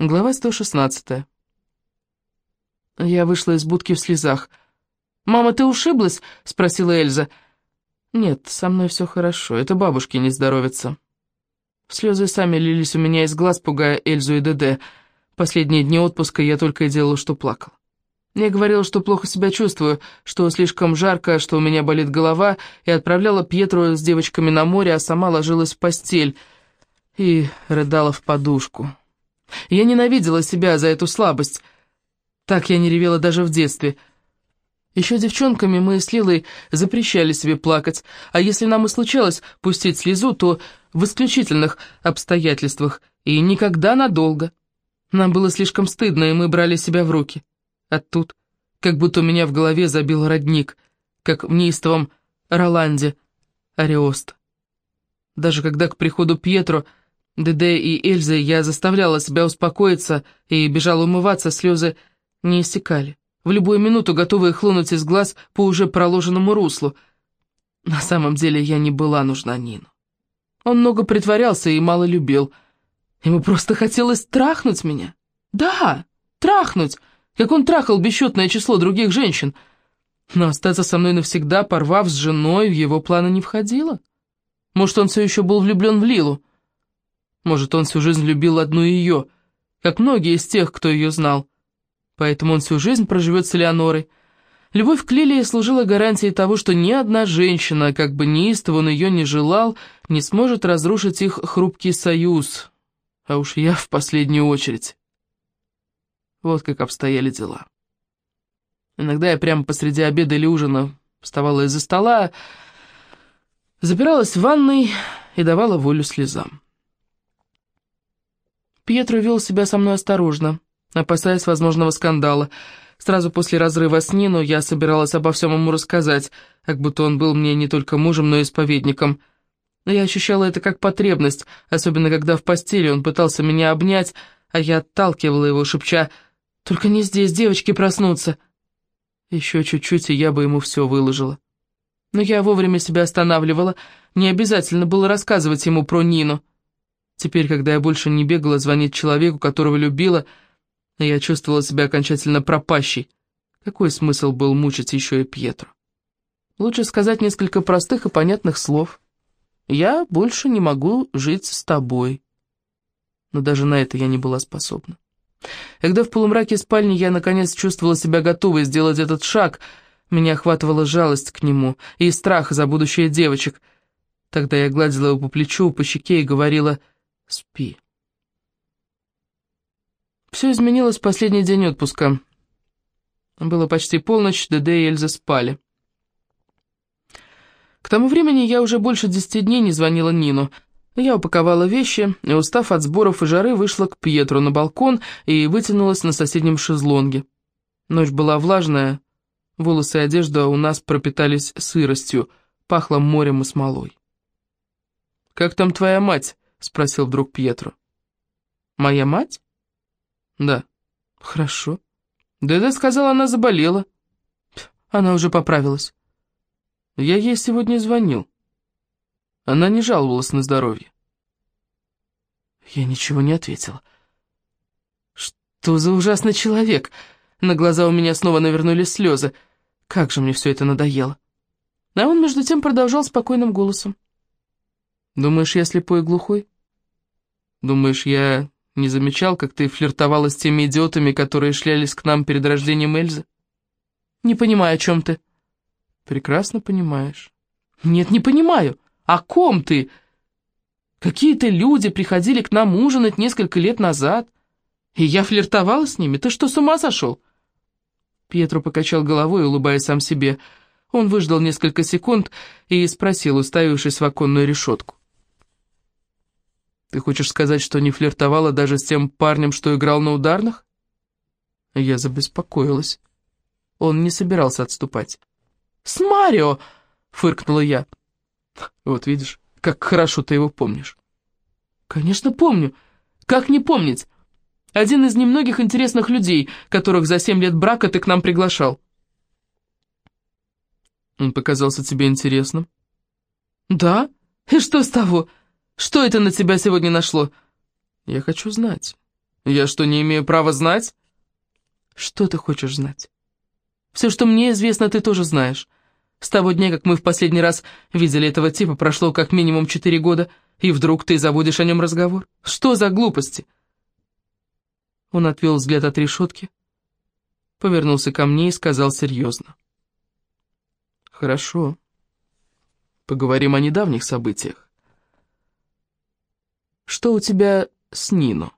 Глава 116. Я вышла из будки в слезах. «Мама, ты ушиблась?» — спросила Эльза. «Нет, со мной все хорошо, это бабушке не здоровится». Слезы сами лились у меня из глаз, пугая Эльзу и ДД. Последние дни отпуска я только и делала, что плакал. Я говорила, что плохо себя чувствую, что слишком жарко, что у меня болит голова, и отправляла Пьетру с девочками на море, а сама ложилась в постель и рыдала в подушку. Я ненавидела себя за эту слабость. Так я не ревела даже в детстве. Еще девчонками мы с Лилой запрещали себе плакать, а если нам и случалось пустить слезу, то в исключительных обстоятельствах и никогда надолго. Нам было слишком стыдно, и мы брали себя в руки. А тут, как будто у меня в голове забил родник, как в неистовом Роланде Ариост. Даже когда к приходу Пьетро Деде и Эльзы я заставляла себя успокоиться и бежала умываться, слезы не иссякали. В любую минуту готовые хлынуть из глаз по уже проложенному руслу. На самом деле я не была нужна Нину. Он много притворялся и мало любил. Ему просто хотелось трахнуть меня. Да, трахнуть, как он трахал бесчетное число других женщин. Но остаться со мной навсегда, порвав с женой, в его планы не входило. Может, он все еще был влюблен в Лилу. Может, он всю жизнь любил одну ее, как многие из тех, кто ее знал. Поэтому он всю жизнь проживет с Элеонорой. Любовь к Лилии служила гарантией того, что ни одна женщина, как бы неистово он ее не желал, не сможет разрушить их хрупкий союз. А уж я в последнюю очередь. Вот как обстояли дела. Иногда я прямо посреди обеда или ужина вставала из-за стола, запиралась в ванной и давала волю слезам. Пьетро вел себя со мной осторожно, опасаясь возможного скандала. Сразу после разрыва с Нино я собиралась обо всем ему рассказать, как будто он был мне не только мужем, но и исповедником. Но я ощущала это как потребность, особенно когда в постели он пытался меня обнять, а я отталкивала его, шепча «Только не здесь, девочки проснутся». Еще чуть-чуть, и я бы ему все выложила. Но я вовремя себя останавливала, не обязательно было рассказывать ему про Нину. Теперь, когда я больше не бегала звонить человеку, которого любила, я чувствовала себя окончательно пропащей. Какой смысл был мучить еще и Пьетру? Лучше сказать несколько простых и понятных слов. «Я больше не могу жить с тобой». Но даже на это я не была способна. Когда в полумраке спальни я наконец чувствовала себя готовой сделать этот шаг, меня охватывала жалость к нему и страх за будущее девочек. Тогда я гладила его по плечу, по щеке и говорила Спи. Все изменилось в последний день отпуска. Было почти полночь, ДД и Эльза спали. К тому времени я уже больше десяти дней не звонила Нину. Я упаковала вещи и, устав от сборов и жары, вышла к Пьетру на балкон и вытянулась на соседнем шезлонге. Ночь была влажная, волосы и одежда у нас пропитались сыростью, пахло морем и смолой. «Как там твоя мать?» — спросил вдруг Пьетро. «Моя мать?» «Да». «Хорошо». Деда сказала, она заболела. Она уже поправилась. Я ей сегодня звонил. Она не жаловалась на здоровье. Я ничего не ответила. Что за ужасный человек? На глаза у меня снова навернулись слезы. Как же мне все это надоело. А он между тем продолжал спокойным голосом. Думаешь, я слепой и глухой? Думаешь, я не замечал, как ты флиртовала с теми идиотами, которые шлялись к нам перед рождением Эльзы? Не понимаю, о чем ты. Прекрасно понимаешь. Нет, не понимаю. О ком ты? Какие-то люди приходили к нам ужинать несколько лет назад, и я флиртовала с ними. Ты что, с ума сошел? Пьетро покачал головой, улыбаясь сам себе. Он выждал несколько секунд и спросил, уставившись в оконную решетку. Ты хочешь сказать, что не флиртовала даже с тем парнем, что играл на ударных? Я забеспокоилась. Он не собирался отступать. «С Марио!» — фыркнула я. «Вот видишь, как хорошо ты его помнишь». «Конечно помню. Как не помнить? Один из немногих интересных людей, которых за семь лет брака ты к нам приглашал». «Он показался тебе интересным?» «Да? И что с того?» Что это на тебя сегодня нашло?» «Я хочу знать. Я что, не имею права знать? Что ты хочешь знать? Все, что мне известно, ты тоже знаешь. С того дня, как мы в последний раз видели этого типа, прошло как минимум четыре года, и вдруг ты заводишь о нем разговор. Что за глупости?» Он отвел взгляд от решетки, повернулся ко мне и сказал серьезно. «Хорошо. Поговорим о недавних событиях. Что у тебя с Нино?»